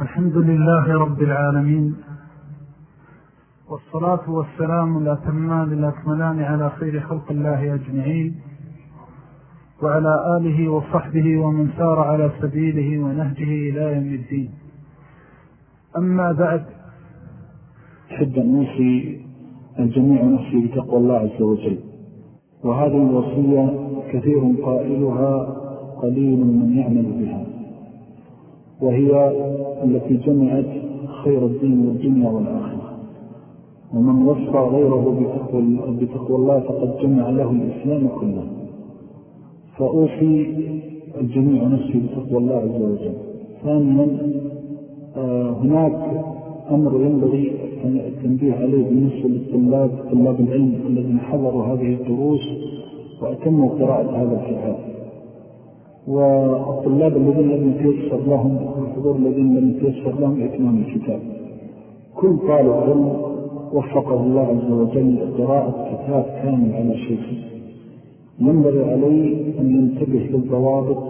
الحمد لله رب العالمين والصلاة والسلام الأتمان الأكملان على خير خلق الله أجمعين وعلى آله وصحبه ومن سار على سبيله ونهجه إلى يوم الدين. أما بعد أن نوصي الجميع نفسي بتقوى الله عز وجل وهذه الوصية كثير قائلها قليل من يعمل بها. وهي التي جمعت خير الدين والدنيا والآخرة. ومن وصى غيره بتقوى الله فقد جمع له الإسلام كله. فأوصي الجميع نفسي بتقوى الله عز وجل. ثانيا آه، هناك أمر ينبغي التنبيه عليه بالنسبة للطلاب طلاب العلم الذين حضروا هذه الدروس وأتموا قراءة هذا الكتاب. والطلاب الذين لم يتيسر لهم والحضور الذين لم يتيسر لهم إتمام الكتاب. كل طالب علم وفقه الله عز وجل قراءة كتاب كامل على شيء ينبغي عليه أن ينتبه للضوابط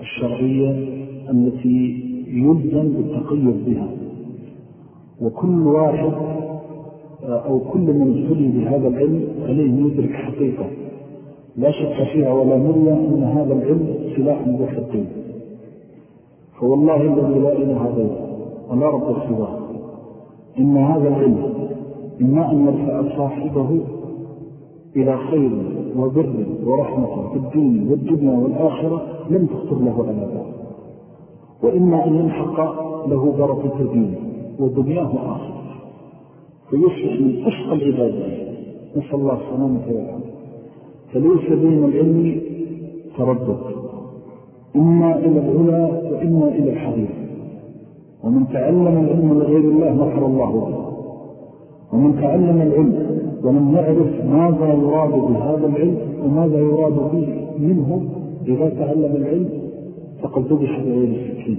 الشرعية التي يلزم بالتقيد بها. وكل واحد أو كل من ابتلي بهذا العلم عليه يدرك حقيقة. لا شك فيها ولا مرية أن هذا العلم سلاح ذو فوالله الذي لا إله غيره ولا رب سواه. إن هذا العلم إما أن يرفع صاحبه إلى خير وبر ورحمة في الدين والدنيا والآخرة لم تخطر له ذلك وإما أن ينحق له بركة دينه ودنياه وآخرة فيصبح من أشقى العبادة نسأل الله السلامة والعافية. فليس بين العلم تردد. إما إلى العلا وإما إلى الحديث ومن تعلم العلم لغير الله مكر الله به. ومن تعلم العلم ولم يعرف ماذا يراد بهذا العلم وماذا يراد به منه إذا تعلم العلم فقد ذبح بغير السكين.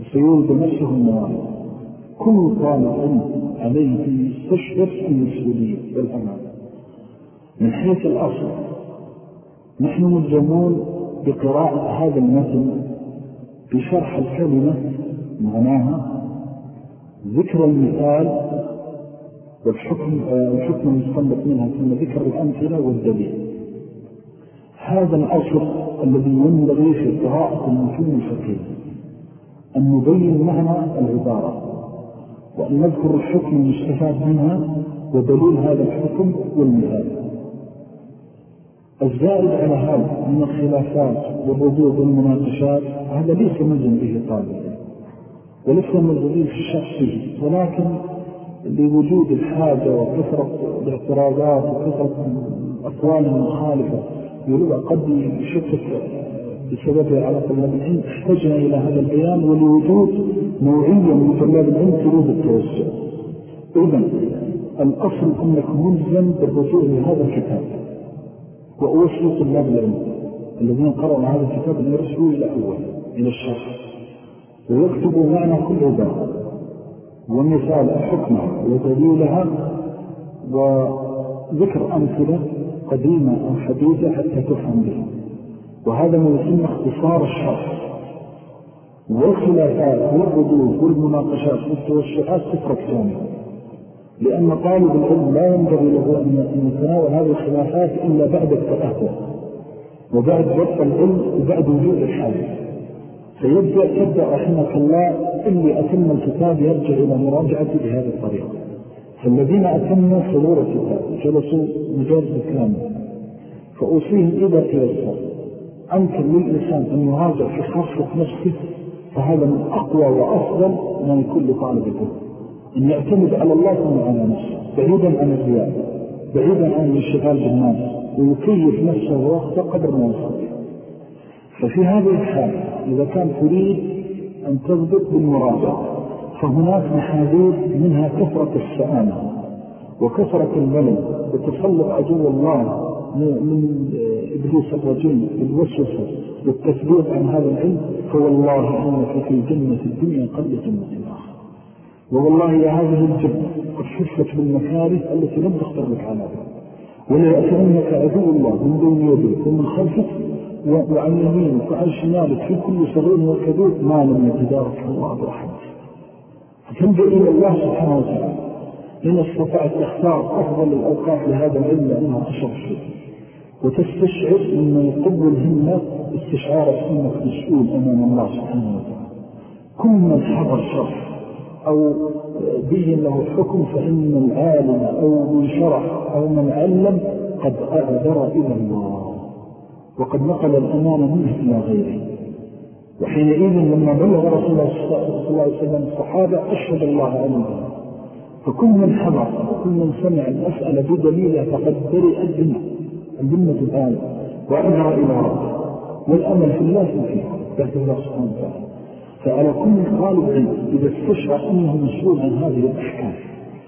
وسيولد نفسه الموارد كل طالب علم عليه أن يستشعر المسؤولية والأمان من حيث الأصل نحن ملزمون بقراءة هذا المثل بشرح الكلمة معناها ذكر المثال والحكم الحكم المستنبط منها ثم ذكر الأمثلة والدليل. هذا الأصل الذي ينبغي في قراءة المتون الفقيه أن نبين معنى العبارة وأن نذكر الحكم المستفاد منها ودليل هذا الحكم والمثال. الزائد على هذا من الخلافات والردود والمناقشات هذا ليس ملزم به طالب وليس ملزم في شخصه ولكن لوجود الحاجة وكثرة الاعتراضات وكثرة الأقوال المخالفة يلوى قد يشكك بسببها على العلم. احتجنا إلى هذا البيان ولوجود نوعية من طلاب العلم تريد التوسع. إذن الأصل أنك ملزم بالرجوع لهذا الكتاب. وأوصي طلاب العلم الذين قرأوا هذا الكتاب أن يرسلوا إلى أول إلى الشرح ويكتبوا معنا كل عبارة ومثال حكمها ودليلها وذكر أمثلة قديمة أو حديثة حتى تفهم بها. وهذا من يسمى اختصار الشرح والخلافات والردود والمناقشات والتوسعات تترك ثانية لأن طالب العلم لا ينبغي له أن يتناول هذه الخلافات إلا بعد التأهل وبعد وقت العلم وبعد وجود الحاجة. فيبدأ تبدأ رحمة الله اللي أتم الكتاب يرجع إلى مراجعته بهذه الطريقة. فالذين أتموا حضور الكتاب جلسوا مجرد كامل فأوصيهم إذا تيسر أمكن للإنسان أن يراجع في خاصة نفسه فهذا من أقوى وأفضل من كل طالب العلم أن يعتمد على الله ثم على نفسه بعيدا عن الرياء بعيدا عن الانشغال بالناس ويكيف نفسه ووقته قدر ما يستطيع ففي هذه الحالة إذا كان تريد أن تضبط بالمراجعة فهناك محاذير منها كثرة السآمة وكثرة الملل وتسلط عدو الله من إبليس الرجل بالوسوسة والتثبيت عن هذا العلم فوالله إنك في جنة الدنيا قبل جنة الآخر ووالله يا هذه الجنة قد حفت بالمكاره التي لم تختر لك ذلك ولا يأتعنك عدو الله من دون يديك ومن خلفك وعن يمينك وعن شمالك في كل صغير وكبير. ما لم يتدارك الله برحمته فتلجأ إلى الله سبحانه وتعالى. إن استطعت تختار أفضل الأوقات لهذا العلم لأنها شيء وتستشعر أن يقبل الهمة استشعار أنك مسؤول أمام الله سبحانه وتعالى. كل من حضر شرح أو بين له حكم فإن العالم أو من شرح أو من علم قد أعذر إلى الله وقد نقل الأمانة منه إلى غيره. وحينئذ لما بلغ رسول الله صلى الله عليه وسلم الصحابة أشهد الله عليه فكل من حضر وكل من سمع المسألة بدليلها فقد برئ الذمة الذمة الآية وأنهر إلى ربه. والأمل في الله فيه ذات الله سبحانه وتعالى. فعلى كل علم إذا استشعر أنه مسؤول عن هذه الأحكام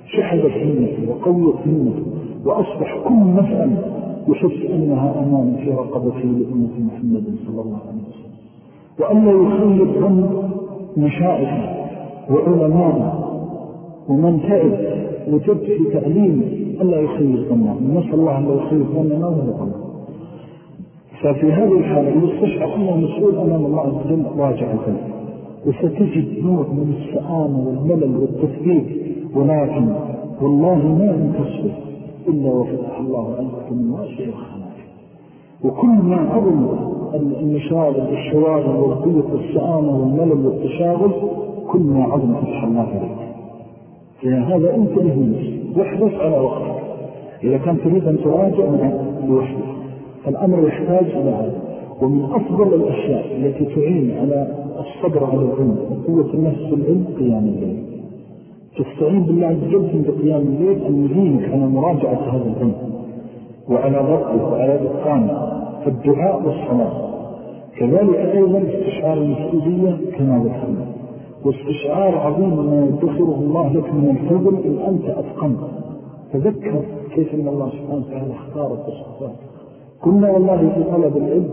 شحدت همته وقويت همته وأصبح كل مسألة يحس أنها أمان في رقبته لأمة محمد صلى الله عليه وسلم. وأن يخيب عن مشائخ وعلماء ومن تعب وجد في تعليم أن لا يخيب ظنه نسأل الله أن لا يخيب ظننا وهو ففي هذه الحالة يستشعر أنه مسؤول أمام الله عز وجل راجع القلب وستجد نوع من السآمة والملل والتثبيت ولكن والله ما من تصبر إلا وفتح الله عنك من واسع الخناك وكل ما عظم النشاط والشواغل والضيق والسآمة والملل والتشاغل كل ما عظم فتح الله عليك. فهذا أنت نفسك واحرص على وقتك. إذا كان تريد أن تراجع لوحدك فالأمر يحتاج إلى هذا ومن أفضل الأشياء التي تعين على الصبر على العلم وقوة النفس العلم قيام الليل. تستعين بالله عز وجل بقيام الليل أن يهينك على مراجعة هذا العلم. وعلى ضبطه وعلى إتقانه فالدعاء والصلاة. كذلك أيضا استشعار المسؤولية كما ذكرنا. واستشعار عظيم ما يدخره الله لك من الفضل إن أنت أتقن. تذكر كيف أن الله سبحانه وتعالى اختارك وصفاك كنا والله في طلب العلم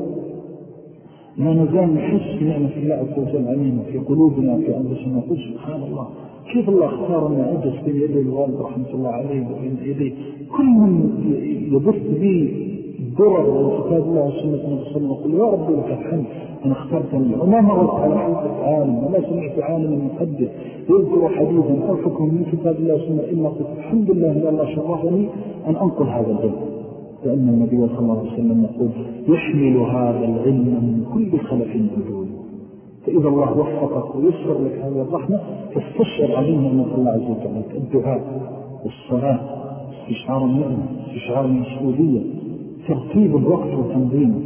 ما نزال نحس بنعمة الله عز وجل علينا في قلوبنا في أنفسنا. نقول سبحان الله كيف الله اختارنا أجلس بين يدي الوالد رحمة الله عليه وبين يدي كل من يبث لي الدرر وكتاب الله وسنة النبي صلى الله عليه وسلم. يا رب لك الحمد. أنا اخترتني وما مرت على حلقة عالم وما سمعت عالم محدث يذكر حديثا أو حكم من كتاب الله وسنة إلا قلت الحمد لله أن الله شرفني أن أنقل هذا العلم لأن النبي صلى الله عليه وسلم يقول يحمل هذا العلم من كل خلف عدول فإذا الله وفقك ويسر لك هذه الرحمة فاستشعر عليها من الله عز وجل الدعاء والصلاة استشعار النعمة استشعار المسؤولية ترتيب الوقت وتنظيمه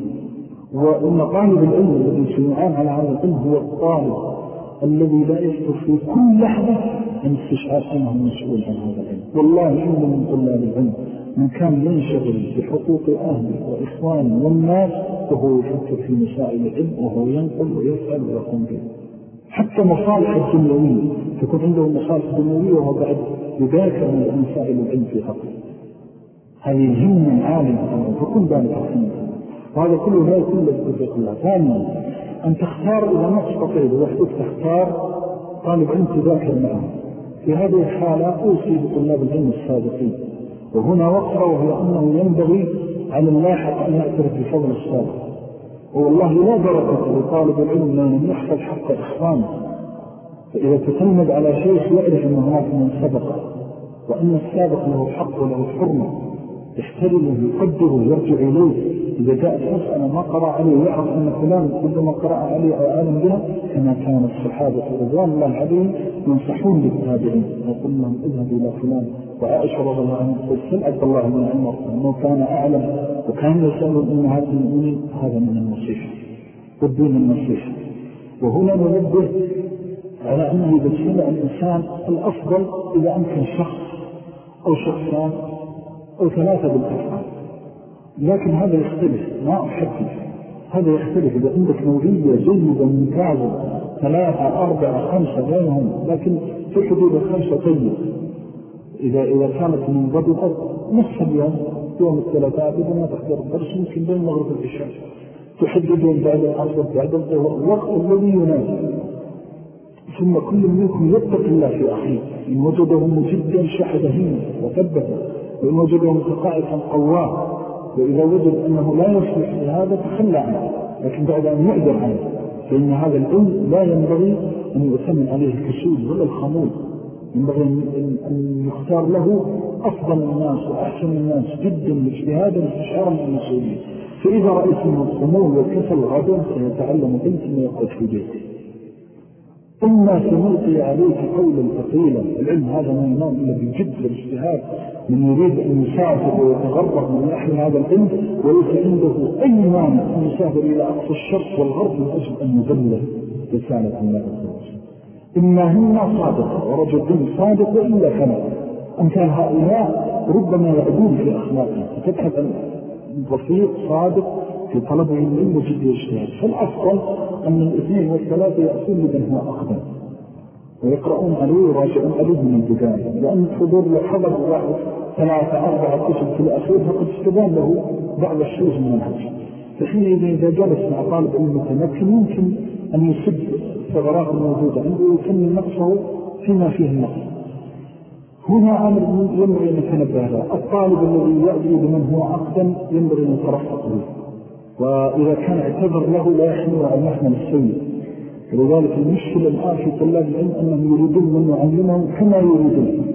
وإن طالب العلم الذي سيعان على هذا العلم هو الطالب الذي لا يفتر في كل لحظة أن استشعار أنه مسؤول عن هذا العلم. والله إن من طلاب العلم. من كان ينشغل بحقوق أهله وإخوانه والناس وهو يفكر في مسائل العلم وهو ينقل ويفعل ويقوم به. حتى مصالح الدنيوية تكون عنده مصالح دنيوية وهو بعد يذاكر من مسائل العلم في حقه. هذه الهمة عالمة فكل ذلك الحمد وهذا كله لا يكون لك الله ثانيا أن تختار إذا ما تستطيع لوحدك تختار طالب علم تذاكر معه في هذه الحالة أوصي بطلاب العلم السابقين. وهنا وقفة وهي أنه ينبغي على اللاحق أن يعترف بفضل السابق والله لا بركة لطالب العلم لأنه يحفظ حق إخوانه فإذا تتلمد على شيء يعرف أن هناك من سبق وأن السابق له حق وله حرمة يحترمه يقدره يرجع إليه. إذا جاءت مسألة ما قرأ عليه يعرف أن فلان كلما قرأ عليه أو عالم بها كما كان الصحابة رضوان الله عليهم ينصحون للتابعين وقل لهم اذهبوا إلى فلان. وعائشة رضي الله عنه قل سل عبد الله بن عمر؟ أنه كان أعلم. وكان يسأل أمهات المؤمنين هذا من النصيحة. والدين النصيحة. وهنا ننبه على أنه إذا سمع الإنسان الأفضل إذا أمكن شخص أو شخصان أو ثلاثة بالأفعال. لكن هذا يختلف. ما أحكم هذا يختلف. إذا عندك نوعية جيدة ممتازة ثلاثة أربعة خمسة بينهم لكن في حدود الخمسة طيب إذا, إذا كانت منضبطة نصف اليوم يوم الثلاثاء ما تحضر الدرس ممكن بين مغرب العشاء تحددون بعد العصر بعد الظهر الوقت الذي يناسب. ثم كل منكم يتق الله في أخيه. إن وجده مجدا شحده وثبته وإن وجده متقاعدا قواه. وإذا وجد أنه لا يصلح لهذا تخلى عنه لكن بعد أن يعذر عنه فإن هذا العلم لا ينبغي أن يؤتمن عليه الكسول ولا الخمول ينبغي أن يختار له أفضل الناس وأحسن الناس جدا لاجتهادا واستشعارا من المسؤولية فإذا رأيت من الخمول والكسل غدا سيتعلم بنت ما يقعد في بيته. إما سنلقي عليك قولا ثقيلا. العلم هذا ما ينام إلا بجد والاجتهاد من يريد أن يسافر ويتغرب من يحمل هذا العلم وليس عنده أي مانع أن يسافر إلى أقصى الشرق والغرب من أجل أن يبلغ رسالة الله إما هن صادقة ورجل صادق وإلا فلا أمثال هؤلاء ربما يعدون في أخلاقهم. فتبحث عن رفيق صادق في طلبه العلم وجد الاجتهاد. فالأفضل أن الاثنين والثلاثة لمن هو أقدم ويقرؤون عليه ويراجعون عليه من البداية لأن الحضور لو حضر واحد ثلاثة أربعة كتب في الأخير فقد استبان له بعض الشيء من المنهج فحينئذ إذا جلس مع طالب علم متمكن يمكن أن يسد ثغرات الموجودة عنده ويكمل نقصه فيما فيه النقص. هنا أمر ينبغي أن يتنبه له الطالب الذي يأتي بمن هو أقدم ينبغي أن يترفق به. وإذا كان اعتذر له لا يحمل على المحمل السيء ولذلك المشكلة الآن في طلاب العلم أنهم يريدون من يعلمهم كما يريدون.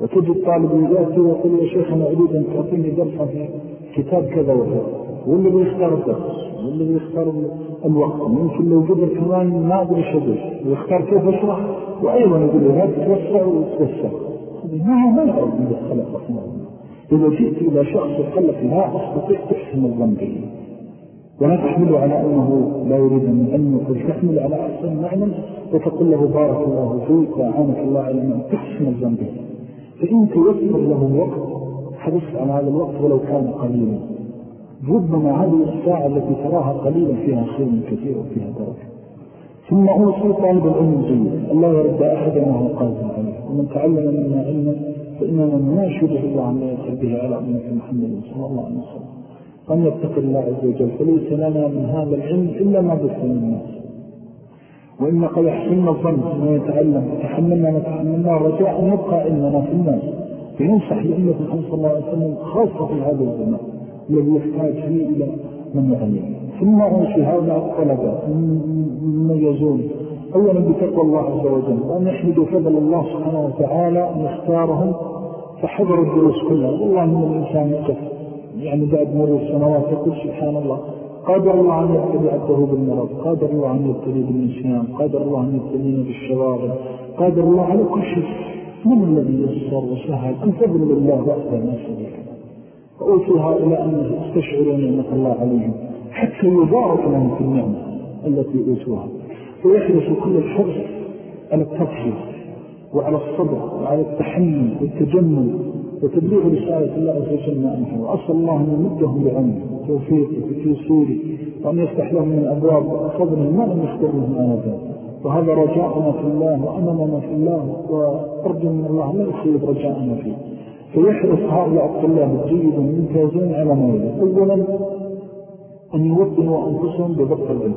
وتجد طالب يأتي ويقول يا شيخ أنا أريد أن تعطيني درسا في كتاب كذا وكذا. والذي يختار الدرس والذي يختار الوقت. ممكن لو قدر كمان ما أدري شديد ويختار كيف أشرح؟ وأيضا يقول له لا تتوسع وتتوسع ما ما يعرف من الخلق رحمه الله. إذا جئت إلى شخص يقول لك لا أستطيع تحسن الظن به. ولا تحمل على أنه لا يريد يعلمك بل تحمل على أحسن معنى وتقول له بارك الله فيك وعانك الله على أن تحسن الذنب. فإن تيسر له الوقت حرص على هذا الوقت ولو كان قليلا. ربما هذه الساعة التي تراها قليلا فيها خير كثير وفيها بركة. ثم أوصي طالب العلم الجيد الله يرد أحدا وهو قادم عليه. ومن تعلم منا علما فإننا نناشده الله أن يسر به على أمة محمد صلى الله عليه وسلم. أن يتقي الله عز وجل. فليس لنا من هذا العلم إلا ما بث من الناس وإن قد يحسن الظن أنه يتعلم وتحملنا وتحملنا رجاء أن يبقى علمنا في الناس. فينصح لأمة محمد صلى الله عليه وسلم خاصة في هذا الزمان الذي يحتاج فيه إلى من يعلم. ثم أنشي هؤلاء الطلبة يزون أولا بتقوى الله عز وجل وأن يحمدوا فضل الله سبحانه وتعالى أن يختارهم فحضروا الدروس كلها. والله من الإنسان يقف يعني بعد مرور السنوات يقول سبحان الله قادر الله أن يبتلي عبده بالمرض قادر الله أن يبتلي بالنسيان قادر الله أن يبتلينا بالشواغل قادر الله على كل شيء. من الذي يسر وسهل؟ تظل الله وحده ما شريك فأوصي هؤلاء أن يستشعروا نعمة الله عليهم حتى يبارك لهم في النعمة التي أوتوها. ويحرص كل الحرص على التفصيل وعلى الصبر وعلى التحمل والتجمل. وتبليغ رسالة الله عز وجل ما وأسأل الله أن يمدهم بعلمه وتوفيقه وتيسيره وأن يفتح لهم من أبواب فضله ما لم يختر لهم آنذا وهذا رجاءنا في الله وأمننا في الله وأرجو من الله لا يخيب رجاءنا فيه. فيحرص هؤلاء الطلاب الجيد الممتازين على ما يلي أولا أن يوطنوا أنفسهم بضبط العلم.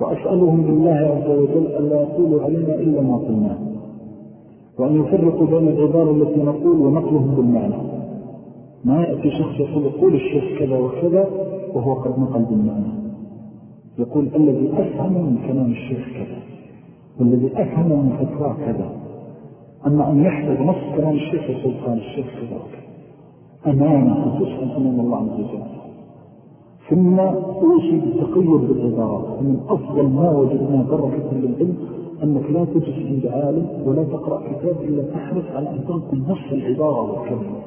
وأسألهم بالله عز وجل أن لا يقولوا علينا إلا ما قلناه. وأن يفرقوا بين العبارة التي نقول ونقلهم بالمعنى. ما يأتي شخص يقول يقول الشيخ كذا وكذا وهو قد نقل بالمعنى. يقول الذي أفهم من كلام الشيخ كذا والذي أفهم من فتوى كذا أما أن يحفظ نص كلام الشيخ قال الشيخ كذا وكذا. أمانة تسأل أمام الله عز وجل. ثم أوصي بالتقيد بالعبارات ومن أفضل ما وجدنا بركة للعلم أنك لا تجلس عند عالم ولا تقرأ كتاب إلا تحرص على أن تنقل نص العبارة والكلمة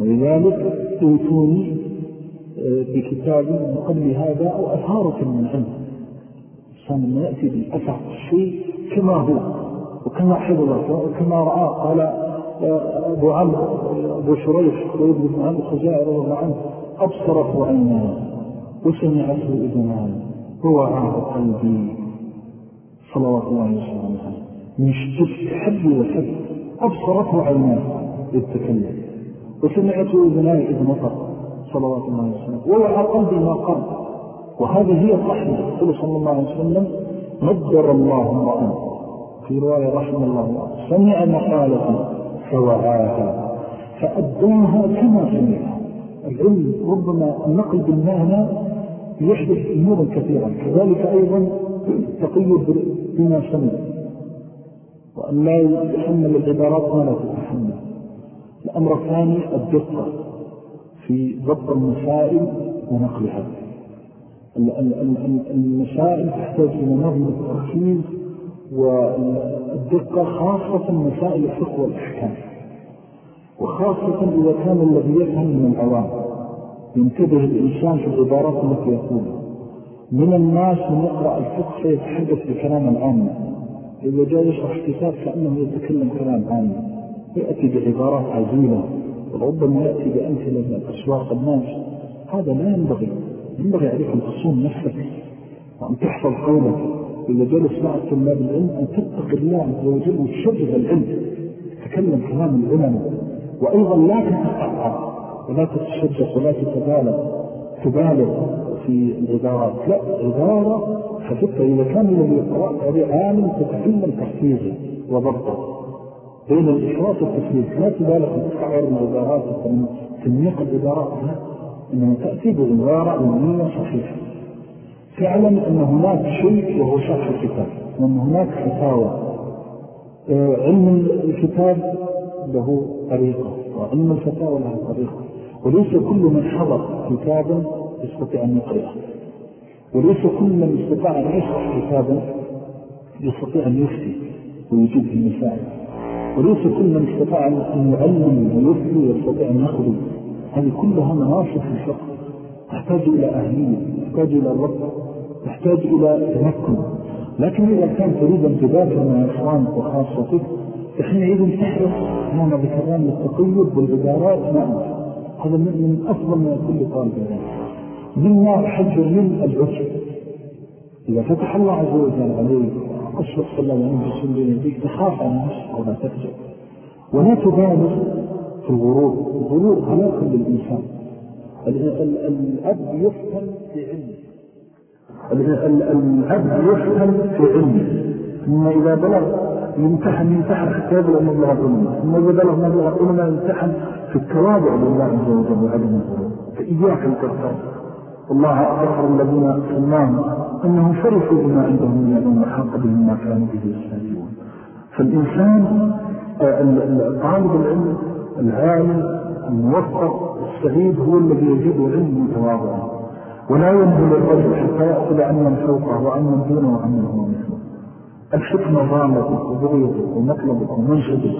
ولذلك أوتوني آه، بكتاب من قبل هذا أو أثارة من علم الإنسان ما يأتي بالأثر الشيء كما هو وكما حضرت وكما رأى. قال آه، أبو عمرو أبو شريح ويبدو بن عمرو خزائر رضي عنه أبصرت عيناه وسمعته إذنان ووعاه قلبي. صلوات الله وسلم من شدة حب وحب أبصرته عيناه يتكلم وسمعته إذنان إذ نطق صلوات الله وسلم ووعى قلبي ما قال. وهذه هي الرحمة. يقول صلى الله عليه وسلم نظر الله امرأة. في رواية رحمة الله سمع مقالة فوعاها فأداها كما سمعها العلم ربما النقل بالمعنى يحدث أمورا كثيرا كذلك أيضا تقيد بما سمع وأن لا يحمل العبارات ما لا تتحمل. الأمر الثاني الدقة في ضبط المسائل ونقلها. المسائل تحتاج إلى من التركيز والدقة خاصة مسائل الفقه والأحكام. وخاصة إذا كان الذي يفهم من العوام ينتبه الإنسان في العبارات التي يقولها. من الناس من يقرأ الفقه فيتحدث بكلام العام إذا جاء يشرح كتاب كأنه يتكلم كلام عام. يأتي بعبارات عزيلة وربما يأتي بأمثلة من أسواق الناس. هذا لا ينبغي. ينبغي عليك أن نفسك وأن تحفظ قولك. إذا جلس مع طلاب العلم أن تتقي الله عز وجل وتشرف العلم. تكلم كلام العلماء. وأيضا لا تتقطع ولا تتشجع ولا تتبالغ. تبالغ. في العبارات لا عبارة حفتها إذا كان الذي يقرأ عليه عالم تتكلم تحفيزه وضبطه. بين الإحراط والتسليم لا تبالغ في تقعر العبارات وتنميق العبارات إنها تأتي بعبارة علمية صحيحة تعلم أن هناك شيء وهو شرح الكتاب وأن هناك فتاوى. آه، علم الكتاب له طريقة وعلم الفتاوى له طريقة. وليس كل من حضر كتابا يستطيع أن يقرأه وليس كل من استطاع أن يشرح كتابا يستطيع أن يفتي ويجيب المسائل وليس كل من استطاع أن يعلم ويفتي ويستطيع أن يخرج. هذه كلها مناصف الفقه. تحتاج إلى أهلية تحتاج إلى الرب تحتاج إلى تمكن. لكن إذا كان تريد أن تذاكر مع إخوانك وخاصتك فحينئذ تحرص هنا بكلام التقيد بالعبارات نعم هذا من أفضل ما يكون لطالب العلم. مما أحذر من العجب إذا فتح الله عز وجل عليك أشرف صلى الله عليه وسلم بك تخاف عن نفسك ولا تفجر ولا تبالغ في الغرور. الغرور هلاك للإنسان. الأب يفهم في علمه. الأب يفهم في علمه. ثم إذا بلغ يمتحن يمتحن حتى يبلغ مبلغ العلم ثم إذا بلغ مبلغ العلم يمتحن في التواضع لله عز وجل وعدم الغرور. فإياك أن تغفر الله أكبر الذين سماهم أنهم فرحوا بما عندهم من العلم وحق بهم ما كانوا به يستهزئون. فالإنسان آه، طالب العلم العالم الموفق السعيد هو الذي يجد علم متواضعا. ولا ينهل الرجل حتى يأخذ من فوقه وعن من دونه وعن من هو مثله. الحكمة ضامتك وبغيتك ومطلبك ومنشدك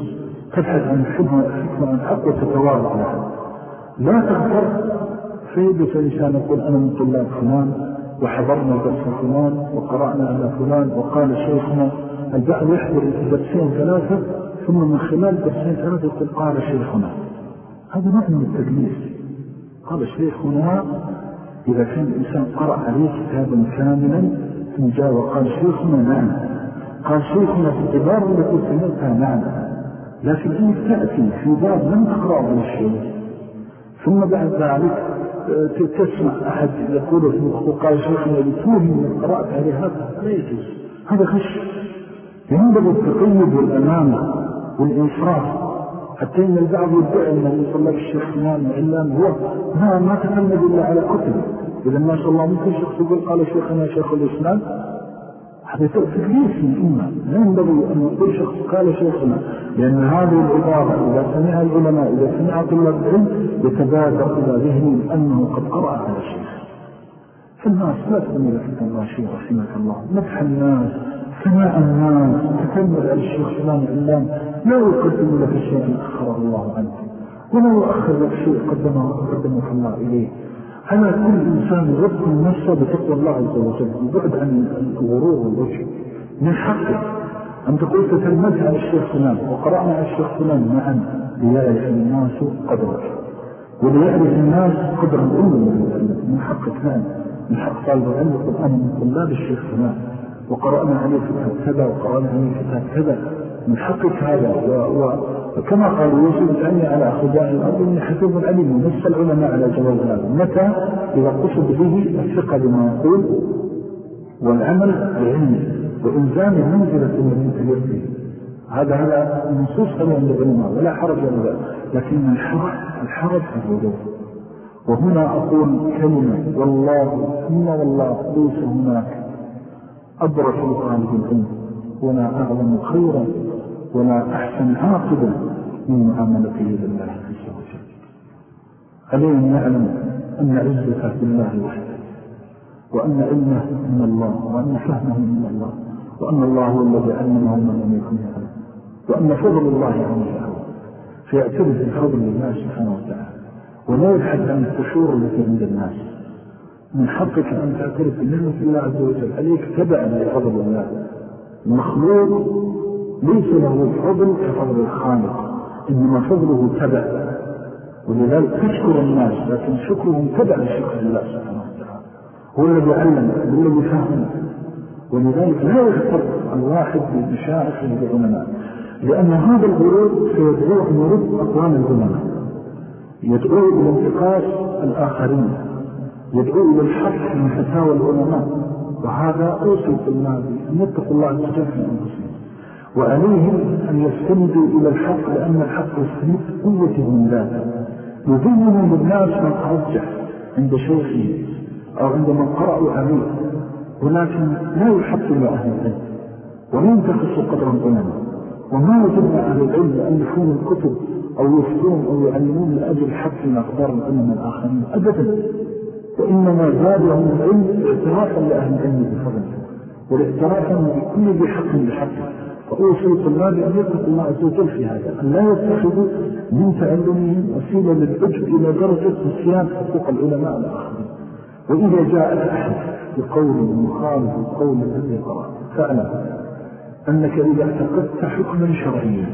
تبحث عن الحكمة عن حق وتتواضع لها. لا تغفر فيبس إنسان يقول أنا من طلاب فلان وحضرنا درس فلان وقرأنا على فلان وقال شيخنا البعض يحضر درسين ثلاثة ثم من خلال درسين ثلاثة يقول قال شيخنا. هذا نوع من التدليس. قال شيخنا إذا كان الإنسان قرأ عليه كتابا كاملا ثم جاء وقال شيخنا نعم. قال شيخنا في العبارة التي سمعتها نعم. لكن إنك تأتي في باب لم تقرأ الشيخ ثم بعد ذلك تسمع أحد يقول في وقال شيخنا لتوهم من قرأت عليه هذا لا يجوز. هذا خش. ينبغي التقيد والأمانة والإنصاف حتى إن البعض يدعي أنه يصلى الشيخ فلان وعلان هو ما ما تكلم إلا على كتب إذا ما شاء الله ممكن شخص يقول قال شيخنا شيخ الإسلام هذا تأثير من الأمة. لا ينبغي أن يقول شخص قال شيخنا لأن هذه العبارة إذا سمع العلماء إذا سمع طلاب العلم يتبادر إلى ذهنه أنه قد قرأ على الشيخ. فالناس لا تأمل في الراشية رحمة الله. مدح الناس سماع الناس تكمل على الشيخ فلان علام لا يقدم لك شيئا أخره الله عنه ولا يؤخر لك شيء قدمه قدمه الله إليه. على كل إنسان يرد النفس بتقوى الله عز وجل وبعد عن الغرور والوجه. من حقه أن تقول تتلمد على الشيخ فلان وقرأنا على الشيخ فلان معا ليعرف الناس قدرك وليعرف الناس قدر الأمة. من حقك نعم من حق طالب العلم القرآن من طلاب الشيخ فلان. وقرأنا عليه كتاب كذا وقرأنا عليه كتاب كذا. من حقك هذا وكما قالوا يجب العني على أخذاء الأرض من حفظ العلم ونص العلماء على جواز هذا. متى؟ إذا قصد به الثقة بما يقول والعمل بعلم وإنزام منزلة من تلقيه هذا هذا نصوص عند العلماء ولا حرج ولا لكن الحرج الحرج الوضوء. وهنا أقول كلمة والله ثم والله ليس هناك أبرك لطالب العلم. ولا أعلم خيرا. ولا أحسن عاقبا من معاملته لله عز وجل. عليه أن يعلم أن عزته بالله وحده وأن علمه من الله وأن فهمه من الله وأن الله هو الذي علمه من لم يكن يعلم وأن فضل الله عليه هو فيعترف بفضل الله سبحانه وتعالى ولا يبحث عن القشور التي عند الناس. من حقك أن تعترف بنعمة الله عز وجل عليك تبعا لفضل الله. المخلوق ليس له فضل كفضل الخالق إنما فضله تبع. ولذلك تشكر الناس لكن شكرهم تبع لشكر الله سبحانه وتعالى. هو الذي علم والذي فهم. ولذلك لا يغتر الواحد بمشاعر العلماء لأن هذا الغرور سيدعوه أن يرد أقوال العلماء. يدعو إلى انتقاص الآخرين. يدعو إلى الحق من فتاوى العلماء. وهذا أوصي في الماضي أن يتقوا الله عز وجل في أنفسهم وعليهم أن يستندوا إلى الحق لأن الحق يستند قوته من ذاته يبين للناس من ترجح عند شيخه أو عند من قرأوا عليه ولكن لا يحطم أهل العلم ولا ينتقص قدر العلماء. وما يجبنا أهل العلم يألفون الكتب أو يفتون أو يعلمون لأجل حق أقدار العلم الآخرين أبدا. وإنما زادهم العلم اعترافا لأهل العلم بفضله والاعترافا بكل ذي حق بحقه. فأوصي طلاب أن يتقوا الله عز وجل في هذا أن لا يتخذوا من تعلمهم وسيلة للعجب إلى درجة نسيان حقوق العلماء الآخرين. وإذا جاء أحد بقول مخالف القول الذي قرأ فأعلم أنك إذا اعتقدت حكما شرعيا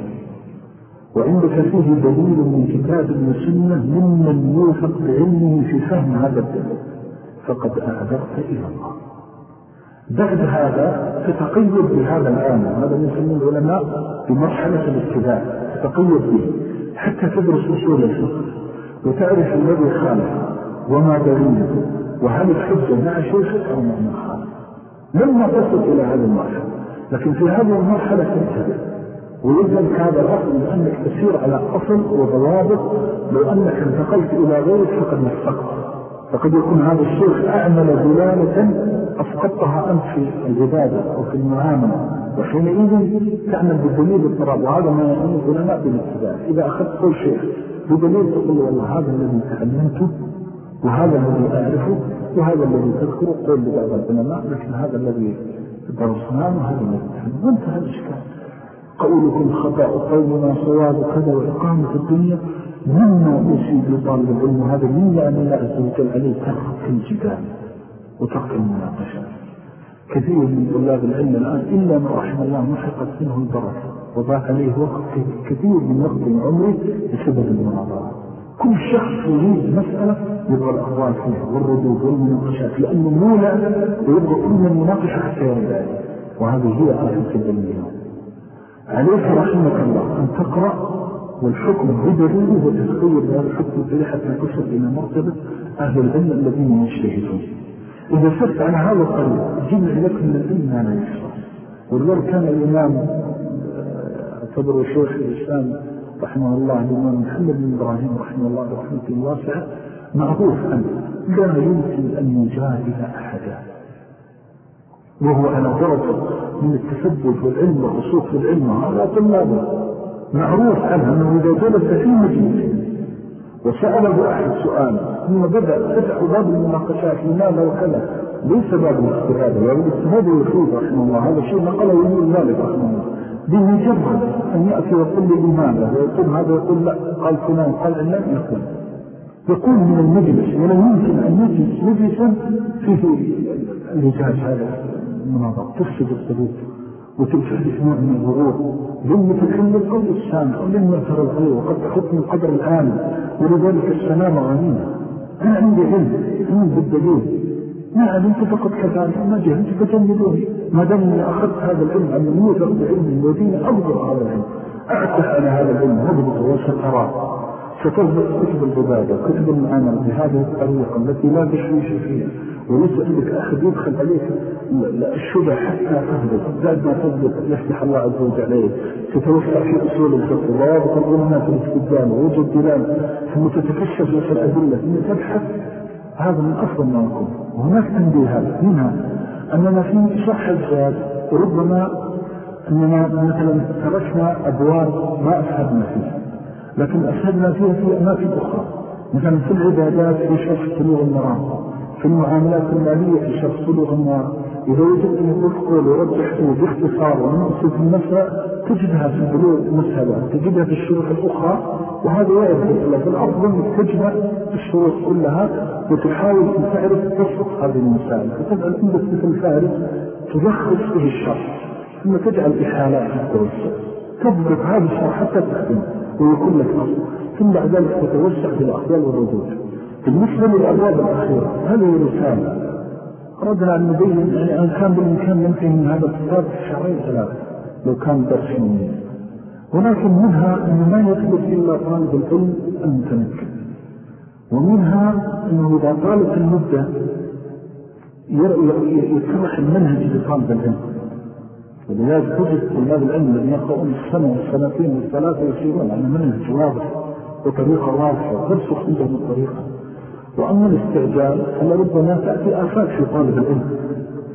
وعندك فيه دليل من كتاب وسنة ممن يوفق بعلمه في فهم هذا الدليل فقد أعذرت إلى الله. بعد هذا تتقيد بهذا الآن هذا يسمى العلماء بمرحلة الاتباع تتقيد به حتى تدرس أصول الفقه وتعرف الذي خالف وما دليله وهل الحجة مع شيخك أو مع خالف. لما تصل إلى هذه المرحلة لكن في هذه المرحلة تنتبه ويجب هذا الأصل لأنك تسير على أصل وضوابط لو أنك انتقلت إلى غيرك فقد نفقت. فقد يكون هذا الشيخ أعمل دلالة أفقدتها أنت في العبادة أو في المعاملة وحينئذ تعمل بدليل الطراب وهذا ما يعني العلماء بالاتباع إذا أخذت كل شيء بدليل تقول والله هذا الذي تعلمته وهذا الذي أعرفه وهذا الذي تذكره قول لبعض العلماء لكن هذا الذي درسناه وهذا الذي تعلمه. وانتهى الإشكال. قولكم خطأ قولنا صواب كذا وإقامة الدنيا. مما يسيد لطالب العلم هذا مما أن الله عز وجل عليه ترك الجدال وترك المناقشة. كثير من طلاب العلم الآن إلا من رحم الله محقت منه البركة وضاع عليه وقت كثير من وقت عمره بسبب المناظرة. كل شخص يريد مسألة يبغى الأقوال فيها والردود والمناقشات لأنه مولى ويبغى كل المناقشة حتى يرد وهذه هي آخر الدنيا عليك رحمة الله أن تقرأ والحكم بدليله وتتخير هذا الحكم حتى تصل إلى مرتبة أهل العلم الذين يجتهدون. إذا سرت على هذا الطريق جمع لك من العلم ما لا يحصى ولذلك كان الإمام آه، اعتبره شيخ الإسلام رحمه الله الإمام محمد بن إبراهيم رحمه الله رحمة واسعة معروف عنه لا يمكن أن يجادل أحدا. وهو على درجة من التثبت والعلم والرسوخ في العلم هذا طلابه. معروف عنه أنه إذا جلس في مجلس وسأله أحد سؤال ثم بدأ فتح باب المناقشات لماذا وكذا؟ ليس باب الاستهادة يعني الاستهادة يخيط رحمه الله هذا الشيء نقله يمين مالك رحمه الله. بمجرد أن يأتي ويقول لماذا ويقول هذا يقول لا قال فلان قال علم يقول يقول من المجلس ولا يمكن أن يجلس مجلسا فيه الهجاج هذا المناظر تفسد القلوب. وتنفذ نوع من الغرور. للمتكلم أو للسامع أو للمعتر الغير وقد تحط من قدر الآن ولذلك السلام غنيمة أنا عندي علم علم بالدليل ما علمت فقط كذلك ما جهلت فجنبوني ما دام أخذت هذا العلم عن الموثق بعلم الذين أضبط هذا العلم. أعتف على هذا العلم هضبط وسترى ستضبط كتب العبادة كتب المعاملة بهذه الطريقة التي لا تشويش فيها. وليس عندك أحد يدخل عليك الشبه حتى تهدف بعد ما تهدف يفتح الله عز وجل عليه تتوسع في أصول الفقه وضابط العلماء في الاستدلال ووجد دلال ثم تتكشف لك الأدلة. ثم تبحث هذا من أفضل ما يكون وهناك تنبيهات منها أننا في شرح الزاد وربما أننا مثلا تركنا أبواب ما أفهدنا فيها لكن أفهدنا فيها في أماكن أخرى. مثلا في العبادات في شرح سلوغ المرام. في المعاملات المالية سلوغ المرام إذا وجدت أن تذكر ويرجحه باختصار ونقصد المسألة تجدها في البلوغ مسهلة تجدها في الشروط الأخرى وهذا يعرف الله فالأفضل أنك تجمع الشروط كلها وتحاول أن تعرف تصدق هذه المسائل فتجعل عندك مثل فارس تلخص به الشرح ثم تجعل إحالات التوسع تضبط هذا الشرح حتى تختم ويكون لك أصل ثم بعد ذلك تتوسع في الأقوال والردود بالنسبة للأبواب الأخيرة هذه رسالة أردنا أن نبين يعني أن كان بالإمكان ننتهي من هذا الكتاب في شهرين ثلاثة لو كان درس مني ولكن منها أنه ما يطلب إلا طالب العلم المتمكن. ومنها أنه إذا طالب المدة يترح المنهج لطالب العلم. ولذلك تجد طلاب العلم الذين يقرؤون السنة والسنتين والثلاثة يسيرون على منهج واضح وطريقة واضحة ترسخ عندهم الطريقة. وأما الاستعجال فلربما تأتي آفات في طالب العلم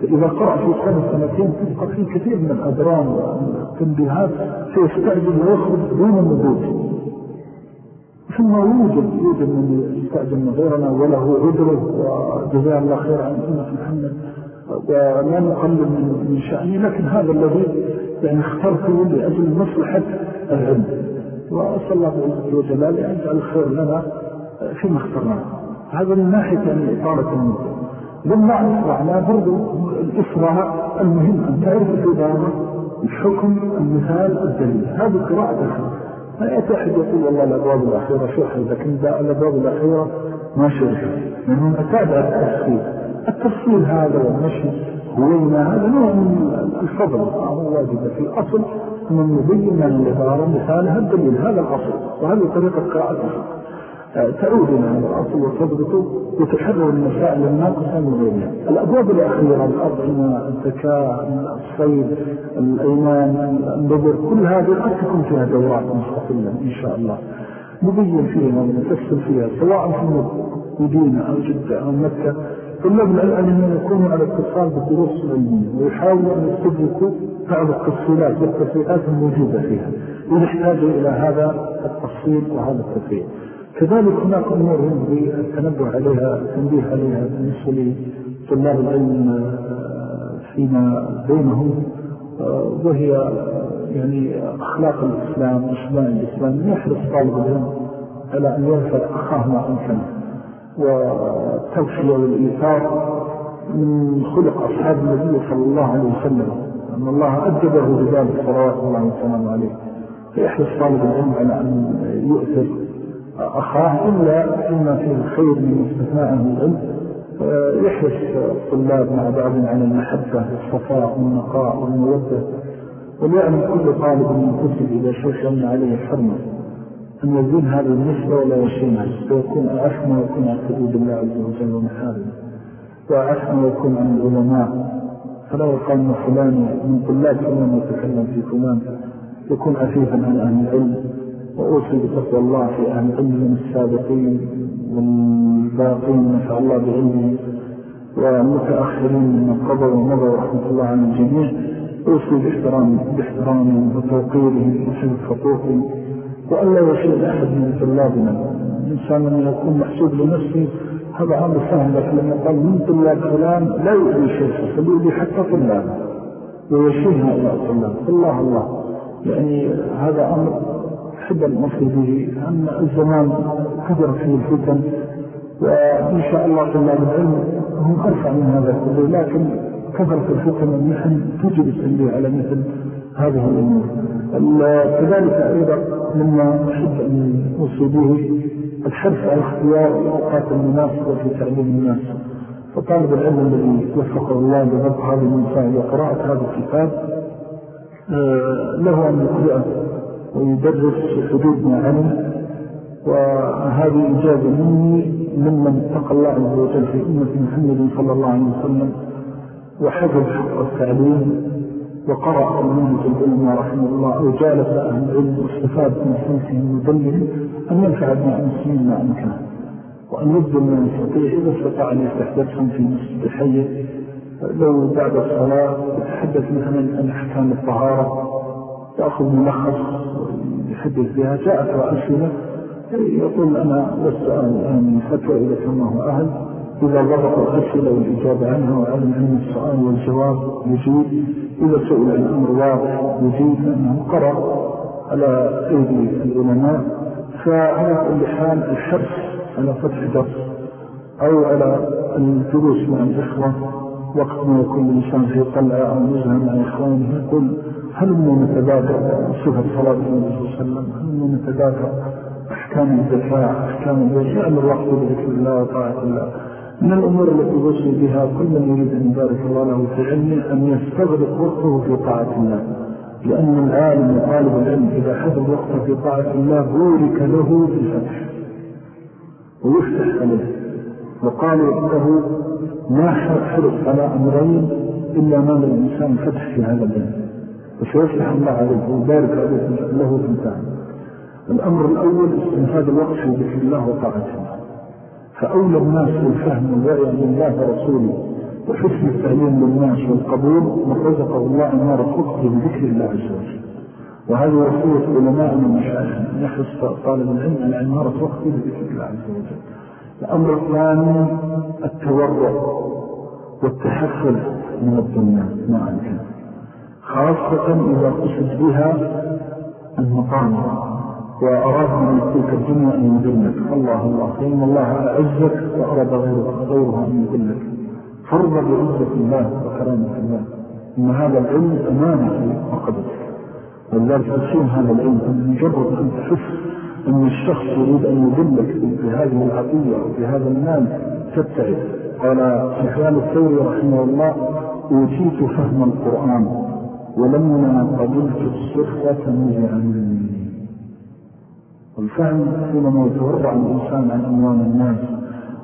فإذا قرأ في سنة سنتين تبقى في كثير من الأدران والتنبيهات سيستعجل ويخرج دون النبوت ثم يوجد يوجد من يستعجل من غيرنا وله عذره وجزاء الله خير عن أمة محمد ولا نقلل من شأني لكن هذا الذي يعني اخترته لأجل مصلحة العلم. وأسأل الله عز وجل أن يجعل الخير لنا فيما اخترناه. هذا من ناحية يعني إطارة المدة لما أسرعنا برضو الإسراع المهم أن تعرف الإدارة الحكم المثال الدليل. هذه قراءة ما يأتي أحد يقول والله الأبواب الأخيرة شرحة لكن الأبواب الأخيرة ما شرحة لأنهم أتابع التفصيل. التفصيل هذا والمشي هوينا هذا نوع من الفضل. هو واجب في الأصل؟ من نبين من الإدارة مثالها الدليل. هذا الأصل. وهذه طريقة قراءة الخير تعود إلى هذا الأصل وتضبطه وتحرر المسائل الناقصة من غيرها الأبواب الأخيرة الأطعمة الزكاة الصيد الأيمان النظر كل هذه قد تكون فيها دورات مستقلة إن شاء الله. نبين فيها ونفصل فيها سواء في مدينة أو جدة أو مكة. طلاب العلم يكونوا على اتصال بالدروس العلمية ويحاولوا أن يستدركوا بعض التفصيلات والتفصيلات الموجودة فيها. ويحتاجوا إلى هذا التفصيل وهذا التفصيل. كذلك هناك أمور ينبغي التنبه عليها التنبيه عليها بالنسبة لطلاب العلم آه، فيما بينهم آه، وهي يعني أخلاق الإسلام وشماء الإسلام يحرص طالب العلم على أن ينفع أخاه ما أمكن والتوفية والإيثار من خلق أصحاب النبي صلى الله عليه وسلم أن الله أدبه بذلك صلوات الله وسلم عليه. فيحرص طالب العلم على أن يؤثر أخاه إلا إما في الخير من استثناء العلم. يحرص الطلاب مع بعض على المحبة والصفاء والنقاء والمودة وليعلم كل طالب من كتب إذا شيخ أن عليه حرمة أن يزين هذه النسبة ولا يشينها ويكون أعفنا ويكون عن حدود الله عز وجل ومحارمه. وأعفنا ويكون عن العلماء. فلا يقال من فلان من طلاب فلان يتكلم في فلان. يكون عفيفا عن أهل العلم. وأوصي بتقوى الله في أهل العلم السابقين والباقين نفع الله بعلمه والمتأخرين من قضى ومضى رحمة الله عن الجميع. أوصي باحترام باحترامهم وتوقيرهم وحفظ حقوقهم وأن لا يشير أحد من طلابنا. الإنسان من يكون محسوب لنفسه. هذا أمر سهل لكن لما قال من طلاب فلان لا يؤذي شيخه فليؤذي حتى طلابه. ويشير هؤلاء الطلاب. الله الله. يعني هذا أمر المصر به أن الزمان كثر فيه الفتن وإن شاء الله طلاب العلم هم أرفع من هذا كله لكن كثرة الفتن والمحن تجب التنبيه على مثل هذه الأمور. كذلك أيضا مما أحب أن أوصي به الحرص على اختيار الأوقات المناسبة في تعليم الناس. فطالب العلم الذي وفقه الله بضبط هذه المسائل وقراءة هذا الكتاب آه، له أن يقرأه. ويدرس حدود ما علم وهذه إجابة مني ممن اتقى الله عز وجل في أمة محمد صلى الله عليه وسلم وحفظ حق التعليم وقرأ المنهج العلم رحمه الله أو جالس أهل العلم واستفاد من سلسه المدلل أن ينفع ابن المسلمين ما أمكنه وأن يبذل من يستطيع إذا استطاع أن يستحدثهم في مسجد الحي. لو بعد الصلاة يتحدث مثلا عن أحكام الطهارة يأخذ ملخص يحدث بها جاءت أسئلة يقول أنا والسؤال الآن فتوى إذا كان هو أهل إذا ضبط الأسئلة والإجابة عنها وعلم عن السؤال والجواب يجيب. إذا سئل عن أمر واضح يجيب لأنه قرأ على أيدي العلماء. فعلى كل حال الحرص على فتح درس أو على الجلوس مع الإخوة. وقت ما يكون الإنسان في طلعة أو نزهة مع إخوانه. يقول هل من نتذاكر صفة صلاة النبي صلى الله عليه وسلم؟ هل من نتذاكر أحكام الزكاة أحكام الزكاة الوقت بذكر الله وطاعة الله؟ من الأمور التي يوصي بها كل من يريد أن يبارك الله له في علمه أن يستغرق وقته في طاعة الله. لأن العالم وطالب العلم إذا حفظ وقته في طاعة الله بورك له في الفتح. ويفتح عليه. وقالوا إنه ما حرص على أمرين إلا ما الإنسان فتح في هذا العلم وسيفتح الله عليه ويبارك عليه له التعب الأمر الأول استنفاد الوقت في ذكر الله وطاعة الله فأولى الناس بالفهم والوعي من الله ورسوله وحسن التعليم للناس والقبول مرزقه الله أمارة وقته بذكر الله عز وجل. وهذه وصية علماء من مشاهد يحرص طالب العلم على عمارة وقته بذكر الله عز وجل. الأمر الثاني التورع والتحفل من الدنيا ما أمكن خاصة إذا قصد بها المقام وأراد من تلك الدنيا أن يذلك. الله الله فإن الله أعزك وأراد غيرها أن يذلك. فرض بعزة الله وكرامة الله إن هذا العلم أمانة وقدرك ولذلك تسين هذا العلم أن مجرد أن تحس أن الشخص يريد أن يذلك بهذه العطية وبهذا المال تبتعد. قال سفيان الثوري رحمه الله أوتيت فهم القرآن ولما قبلت الصفة مني والفهم حينما يتورع الإنسان عن أموال الناس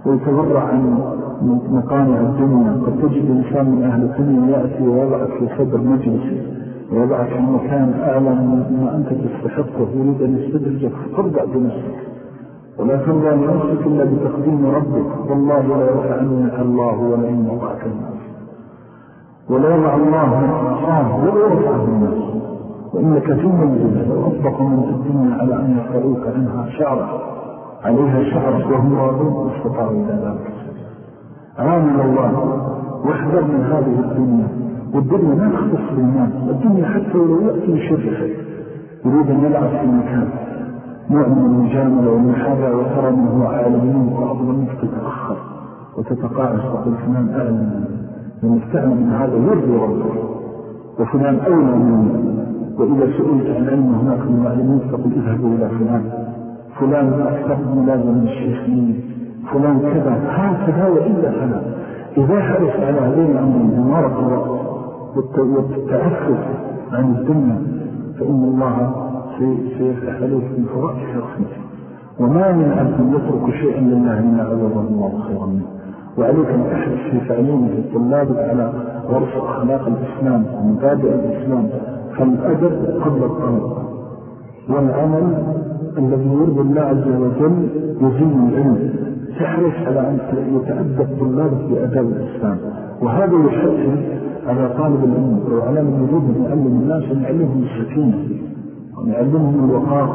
ويتورع عن مقامع الدنيا قد تجد إنسان من أهل الدنيا يأتي ويضعك في صدر مجلس ويضعك في مكان أعلى ما أنت تستحقه يريد أن يستدرجك فترضع بنفسك ولا ترضى لنفسك إلا بتقديم ربك. والله لا يرفعنك الله ولا إن وضعك الناس. ولا يضع الله أعصاه ولا يرفعه الناس. وإنك في منزل وأطبق من الدنيا على أن يقرؤوك عنها شعرا. عليها شعرا وهم راضون استطاعوا إلى ذلك. عامل الله. واحذر من هذه الدنيا. والدنيا ما تختص بالناس الدنيا حتى ولو يأتي يشرح يريد أن يلعب في المكان نوع من المجاملة والمحابة وترى من هو عالمين منك تتأخر وتتقاعد تقول فلان أعلم لأنك تعلم أن هذا يرضي ربك وفلان أولى منه وإذا سئلت عن علم هناك من المعلمين تقول اذهبوا إلى فلان. فلان أكثر ملازم من الشيخين فلان كذا. هكذا وإلا فلان إذا حرص على هذين الأمرين بمارة الوقت والتعفف عن الدنيا فإن الله سيفتح عليك من فرائح رحمته وما من أن يترك شيئا لله إلا عذره الله خيرا منه. وعليك أن تحرص في تعليمه الطلاب على غرس أخلاق الإسلام ومبادئ الإسلام فالأدب قبل الطلب والعمل الذي يرضي الله عز وجل يزين العلم. تحرص على أن يتأدب طلابك بأداب الإسلام. وهذا يشكل على طالب العلم وعلى من يريد أن يعلم الناس أن يعلمهم السكينة. وأن يعلمهم الوقار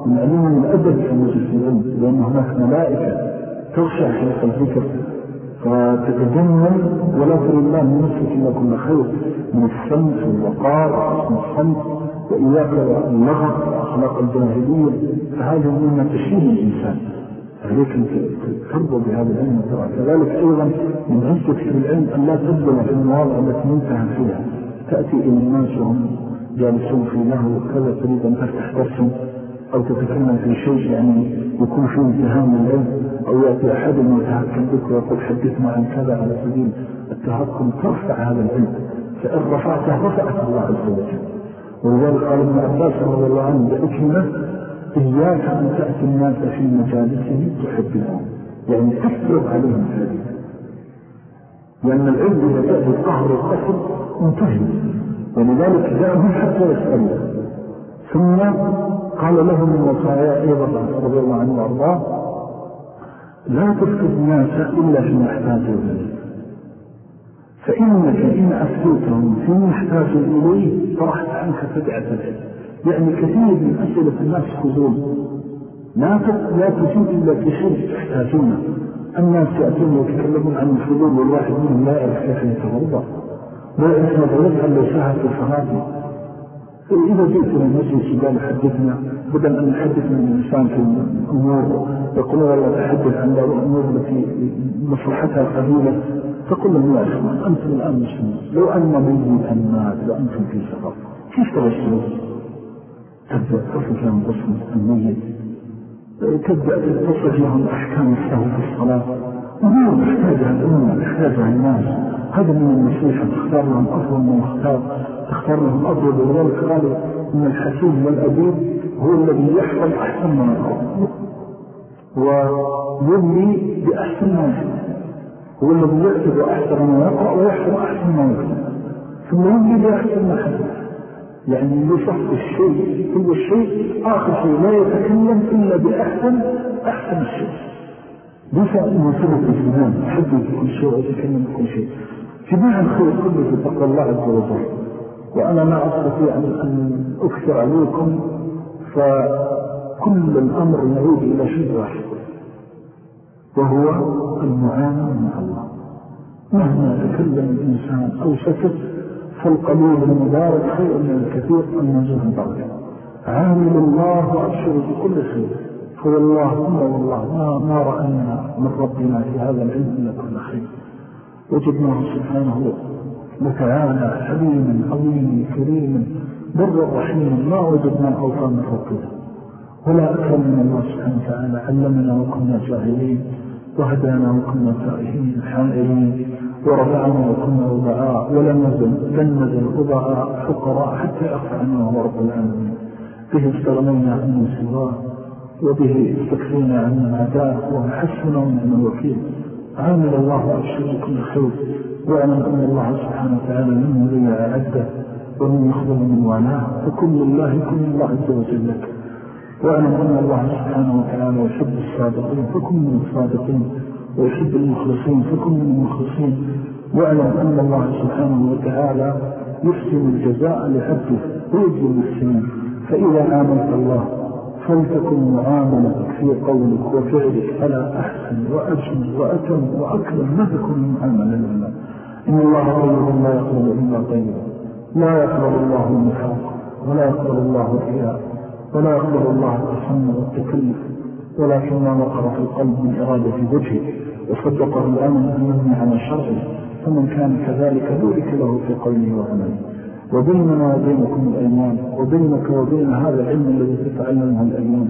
وأن يعلمهم الأدب في مجلس العلم لأن هناك ملائكة تغشى حلق الذكر. فتتجمل ولا ترى الله من نفسك إلا كل خير من السمت والوقار وحسن الصمت وإياك اللغط وأخلاق الجاهلية. فهذه مما تشير الإنسان. عليك أن ترضى بهذا العلم كذلك أيضا من عزتك في العلم أن لا تبدل في المواضع التي منتهى فيها. تأتي إلى الناس وهم جالسون في له كذا تريد أن تفتح درسا أو تتكلم في شيء يعني يكون فيه انتهام العلم أو يأتي أحد من يتحكم بك ويقول حدثنا عن كذا على سبيل التهكم ترفع هذا العلم. فإن رفعته رفعت الله عز وجل. ولذلك قال ابن عباس رضي الله عنه بحكمة إياك أن تأتي الناس في مجالسهم تحبهم يعني تفرض عليهم هذه. لأن العلم إذا جاء بالقهر والقصر انتهي ولذلك جاءهم حتى يسألوا ثم قال لهم من وصايا أيضا رضي الله عنه وأرضاه لا تفقد الناس إلا فيما احتاجوا إليه. فإنك إن أفتوتهم فيما احتاجوا إليه طرحت عنك فدعة العلم يعني كثير من أسئلة الناس خذون لا لا تجيب إلا شيء تحتاجونه الناس يأتون ويتكلمون عن الفضول والواحد منهم لا يعرف كيف يتغضى لا يعرف ماذا يفعل لو ساعة في صلاته إذا جئت من مجلس قال حدثنا بدل أن نحدث من الإنسان في الأمور يقول والله أحدث عن الأمور التي مصلحتها قليلة فقل لهم يا أخوان أنتم الآن مسلمين لو أن ميتا مات وأنتم في سفر كيف توصلوا؟ تبدأ تصف لهم قسم الميت تبدأ تصف لهم أحكام السهو في الصلاة. أمور محتاجها الأمة محتاجها الناس. هذا من النصيحة. تختار لهم أفضل ما يختار تختار لهم أفضل ولذلك قالوا إن الحكيم والأديب. هو الذي يحفظ أحسن ما يقرأ ويبني بأحسن ما يحفظ هو الذي يكتب أحسن ما يقرأ ويحفظ أحسن ما يكتب ثم يبني بأحسن ما حفظ يعني لصف الشيء هو الشيء آخر شيء لا يتكلم إلا بأحسن أحسن الشيء. ليس سبب الزمان يحدث كل شيء ويتكلم كل شيء. جميع الخير كله في تقوى الله عز وجل. وأنا ما أستطيع أن أكثر عليكم فكل الأمر يعود إلى شيء واحد وهو المعامل مع الله. مهما تكلم الإنسان أو سكت فالقليل المبارك خير من الكثير المنزل البركة عامل الله وأبشر بكل خير. فوالله إلا والله ما, ما رأينا من ربنا في هذا العلم إلا كل خير. وجدناه سبحانه وتعالى حليم عظيم كريم بر رحيم ما وجدنا أوفى من ربنا ولا أكرم من الله سبحانه وتعالى علمنا وكنا جاهلين وهدانا وكنا تائهين حائرين. ورفعنا وكنا وضعاء ولم نزل لن نزل وضعاء فقراء حتى أخفى عنا رب العالمين. به استغنينا عن سواه وبه استكفينا عن العداء وحسنا من الوكيل. عامل الله أبشر كل خير وأعلم أن الله سبحانه وتعالى منه لي أعده ومن يخبر من وعناه فكل الله كل الله عز وجل لك. وأعلم أن الله سبحانه وتعالى يحب الصادقين فكن من الصادقين. ويحب المخلصين فكن من المخلصين واعلم أن الله سبحانه وتعالى يحسن الجزاء لعبده ويجزي المحسنين. فإذا آمنت الله فلتكن معاملتك في قولك وفعلك على أحسن وأجمل وأتم وأكرم ما تكون معاملة لله. إن الله طيب لا يقبل إلا طيبا لا يقبل الله النفاق ولا يقبل الله الرياء ولا يقبل الله التصنع والتكلف. ولكن ما وقر في القلب من إرادة وجهه وصدقه الأمن أن على شرعه فمن كان كذلك ذلك له في قوله وعمله. وبيننا وبينكم الأيمان وبينك وبين هذا العلم الذي تتعلمه الأيمان.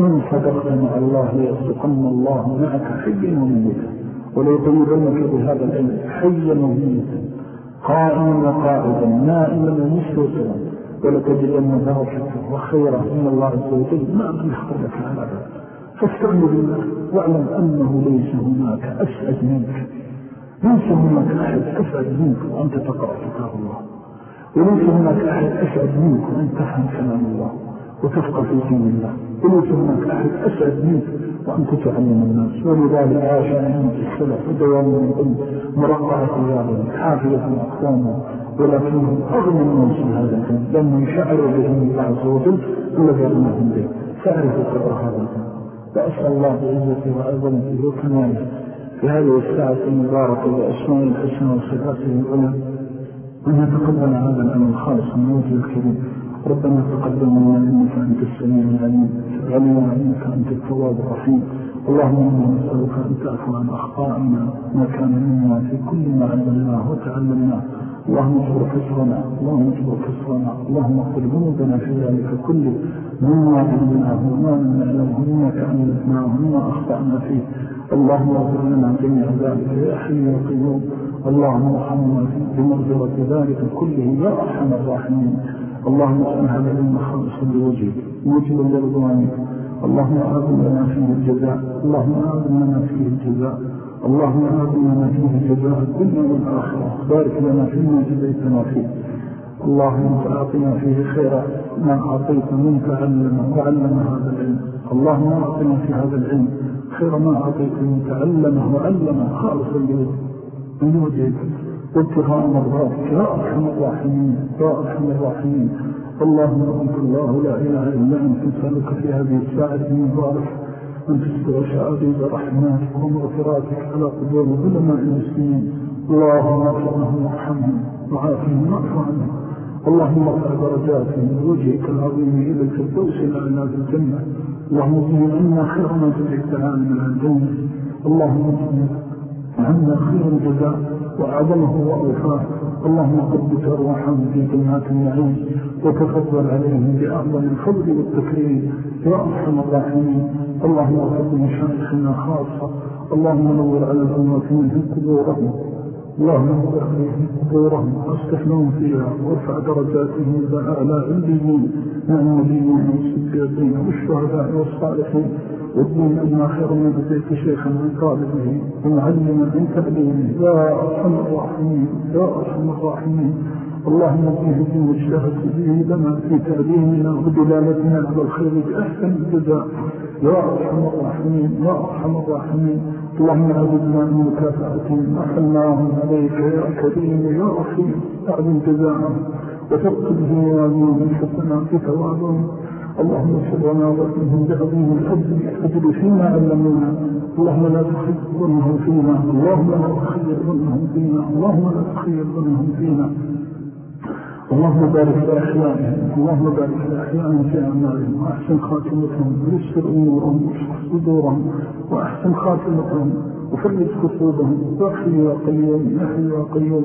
إن صدقت مع الله ليصدقن الله معك حيا وميتا. وليطيبنك بهذا العلم حيا وميتا. قائما وقائدا نائما ومستوطنا ولتجدن بركة وخيرا من الله عز وجل ما أن يخطر لك على ذلك. فاستغل بالله واعلم أنه ليس هناك أسعد منك. ليس هناك أحد أسعد منك وأنت تقرأ كتاب الله. وليس هناك أحد أسعد منك أن تفهم كلام الله وتفقى في دين الله. وليس هناك أحد أسعد منك وأن تتعلم الناس. ولذلك عاش من السلف ودوام من العلم مرقعة رياضهم حافية أقوامهم ولكنهم أغنى الناس من هذا العلم لأنهم شعروا بهم الله عز وجل الذي أغناهم به. فأعرفوا قدر هذا العلم وأسأل الله بعزته وعظمته وكماله في هذه الساعة المباركة بأسماء الحسنى وصفاته العلم أن يتقبل هذا الأمر الخالص من وجه الكريم. ربنا تقبل منا إنك أنت السميع العليم. علينا إنك أنت التواب الرحيم. اللهم إنا نسألك أن تعفو عن أخطائنا ما كان منا في كل ما علمناه وتعلمناه اللهم اجبر كسرنا اللهم اجبر كسرنا اللهم اغفر ذنوبنا في ذلك كله. مما علمناه وما لم نعلمه مما تعلمناه وما أخطأنا فيه. اللهم اغفر لنا جميع ذلك يا حي يا قيوم. اللهم ارحمنا بمغفرة ذلك كله يا أرحم الراحمين. اللهم اسمح لنا خالصا لوجهك وجل لرضوانك. اللهم أعظم لنا فيه الجزاء اللهم أعظم لنا فيه الجزاء اللهم أعظم لنا فيه الجزاء الدنيا والآخرة. بارك لنا فيما جزيتنا فيه. اللهم أعطنا فيه خيرا ما أعطيت من تعلم وعلم هذا العلم. اللهم أعطنا في هذا العلم خير ما أعطيت من تعلمه وعلمه خالصا وجهك وابتغاء مرضاتك يا أرحم الراحمين يا أرحم الراحمين. اللهم أنت الله لا إله إلا أنت نسألك في هذه الساعة المباركة أن تستوى شعابي برحماتك ومغفراتك على قدور علماء المسلمين. اللهم ارحمهم وارحمهم وعافهم واعف عنهم اللهم ارفع درجاتهم بوجهك العظيم إلى الفردوس الأعلى في الجنة. اللهم اجعل عنا خير ما جزيت العالم عن الجنة. اللهم اجعل عنا خير الجزاء. وأعظمه وأوفاه. اللهم قدس أرواحهم في جنات النعيم وتفضل عليهم بأعظم الفضل والتكريم. يا أرحم الراحمين. اللهم اغفر مشايخنا خاصة. اللهم نور على الأموات منهم قبورهم. اللهم اغفر عليهم قبورهم. واصلح لهم فيها. وارفع درجاتهم إلى أعلى عليين مع النبيين والصديقين والشهداء والصالحين. والدين أن خير من بديت شيخا من طالبه ومعلما من تعليمه يا أرحم الراحمين يا أرحم الراحمين. اللهم فيه في مجتهد به لنا في تعليمنا ودلالتنا على الخير بأحسن الجزاء يا أرحم الراحمين يا أرحم الراحمين. اللهم عبدنا من مكافأتهم أحلناهم عليك يا كريم يا رحيم. أعلم جزاءهم وترقب به موازين الحسنات في اللهم صلنا وسلم بعظيم الحج أجل فيما علمونا اللهم لا تخير ظنهم فينا. اللهم لا تخير ظنهم فينا. اللهم لا تخير ظنهم فينا. اللهم بارك لأحيائهم اللهم بارك لأحيائهم في أعمالهم. وأحسن خاتمتهم. ويسر أمورهم. واشخص صدورهم. وأحسن خاتمتهم. وفرج كفوبهم وأحي يا قيوم يحي يا قيوم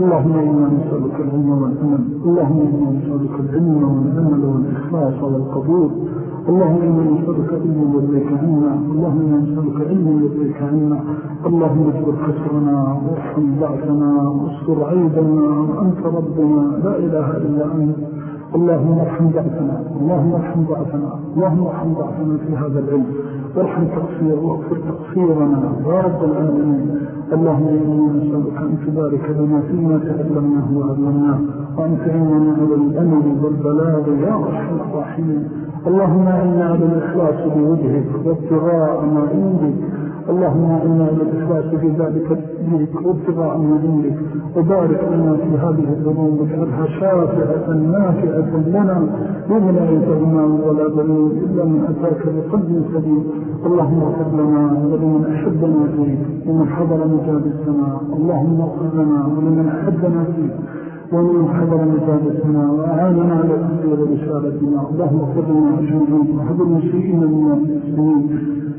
اللهم إنا نسألك العلم والأمل اللهم إنا نسألك العلم والأمل والإخلاص والقبول اللهم إنا نسألك علم يرضيك عنا اللهم إنا نسألك علم يرضيك عنا اللهم اجبر كسرنا وارحم ضعفنا واستر عيبنا أنت ربنا لا إله إلا أنت اللهم ارحم ضعفنا اللهم ارحم ضعفنا اللهم ارحم ضعفنا في هذا العلم. وارحم تقصير واغفر تقصيرنا. يا رب العالمين. اللهم إنا نسألك أن تبارك لنا فيما تعلمناه وعلمناه وأن تعيننا على الأمل والبلاغ يا أرحم الراحمين. اللهم إنا على الإخلاص بوجهك وابتغاء ما عندك. اللهم إنا على الإخلاص في ذلك بك وابتغاء ما عندك وبارك لنا في هذه الظنون واجعلها شافعة نافعة لنا. لا ينفع ولا بنون إلا من أتاك بقلب سليم. اللهم اغفر لنا ولمن أحبنا فيك ومن حضر مجالسنا اللهم اغفر لنا ولمن أحبنا فيك. ومن حضر مجالسنا وأعاننا على تسير رسالتنا اللهم اغفر لنا أجمعين وهب المسيئين من المسلمين.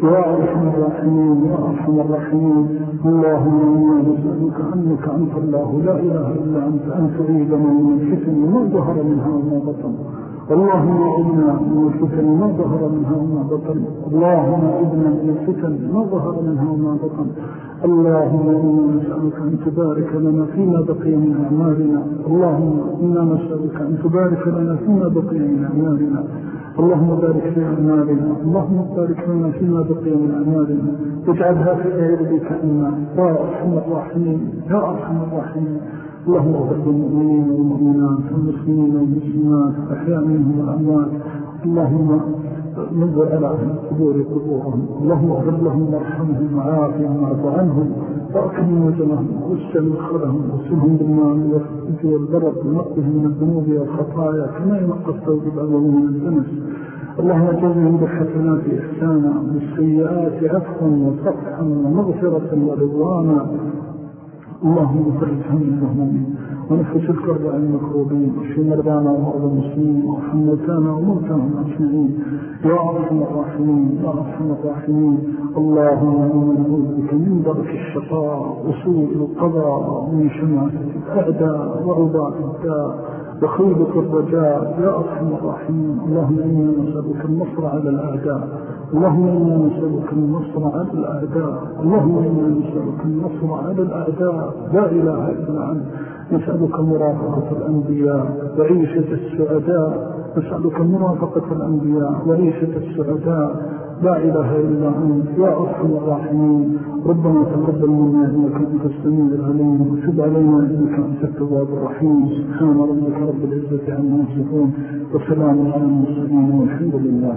يا أرحم الراحمين يا أرحم الراحمين. اللهم إنا نسألك أنك أنت الله. لا إله إلا أنت أن تعيدنا من الفتن. ما ظهر منها وما بطن. اللهم اعذنا من الفتن ما ظهر منها وما بطن. اللهم اعذنا من الفتن ما ظهر منها وما بطن. اللهم إنا نسألك أن تبارك لنا فيما بقي من أعمالنا. اللهم إنا نسألك أن تبارك لنا فيما بقي من أعمالنا. اللهم بارك في أعمالنا. اللهم بارك لنا فيما بقي من أعمالنا. واجعلها في عيربك عنا يا أرحم الراحمين. يا أرحم الراحمين. اللهم اغفر للمؤمنين والمؤمنات والمسلمين والمسلمات أحياء منهم والأموات اللهم نزل على القبور قبورهم. اللهم اغفر لهم وارحمهم وعافهم واعف عنهم. وأكرم وجلهم واسلم خلهم وسلهم بالمال والفج والبرد ونقهم من الذنوب والخطايا كما ينقى الثوب الأول من الدنس اللهم جزهم بالحسنات إحسانا بالسيئات عفوا وصفحا ومغفرة ورضوانا. اللهم فرج هم المهمومين ونفس الكرب عن المكروبين وشي مرضانا ومرضى المسلمين. وحملتانا وموتاهم أجمعين. يا أرحم الراحمين. يا أرحم الراحمين. اللهم إنا نعوذ بك من درك الشقاء وسوء القضاء ومن شماسة الأعداء وعضاء الداء. وخيبة الرجاء. يا أرحم الراحمين. اللهم إنا نسألك النصر على الأعداء. اللهم إنا نسألك النصر على الأعداء. اللهم إنا نسألك النصر على الأعداء. لا إله إلا أنت. نسألك مرافقة الأنبياء. وعيشة السعداء. نسألك مرافقة الأنبياء. وعيشة السعداء. لا إله إلا أنت يا أرحم الراحمين. ربنا تقبل منا إنك أنت السميع العليم. وتب علينا إنك أنت التواب الرحيم. سبحان ربك رب العزة عما يصفون. وسلام على المرسلين والحمد لله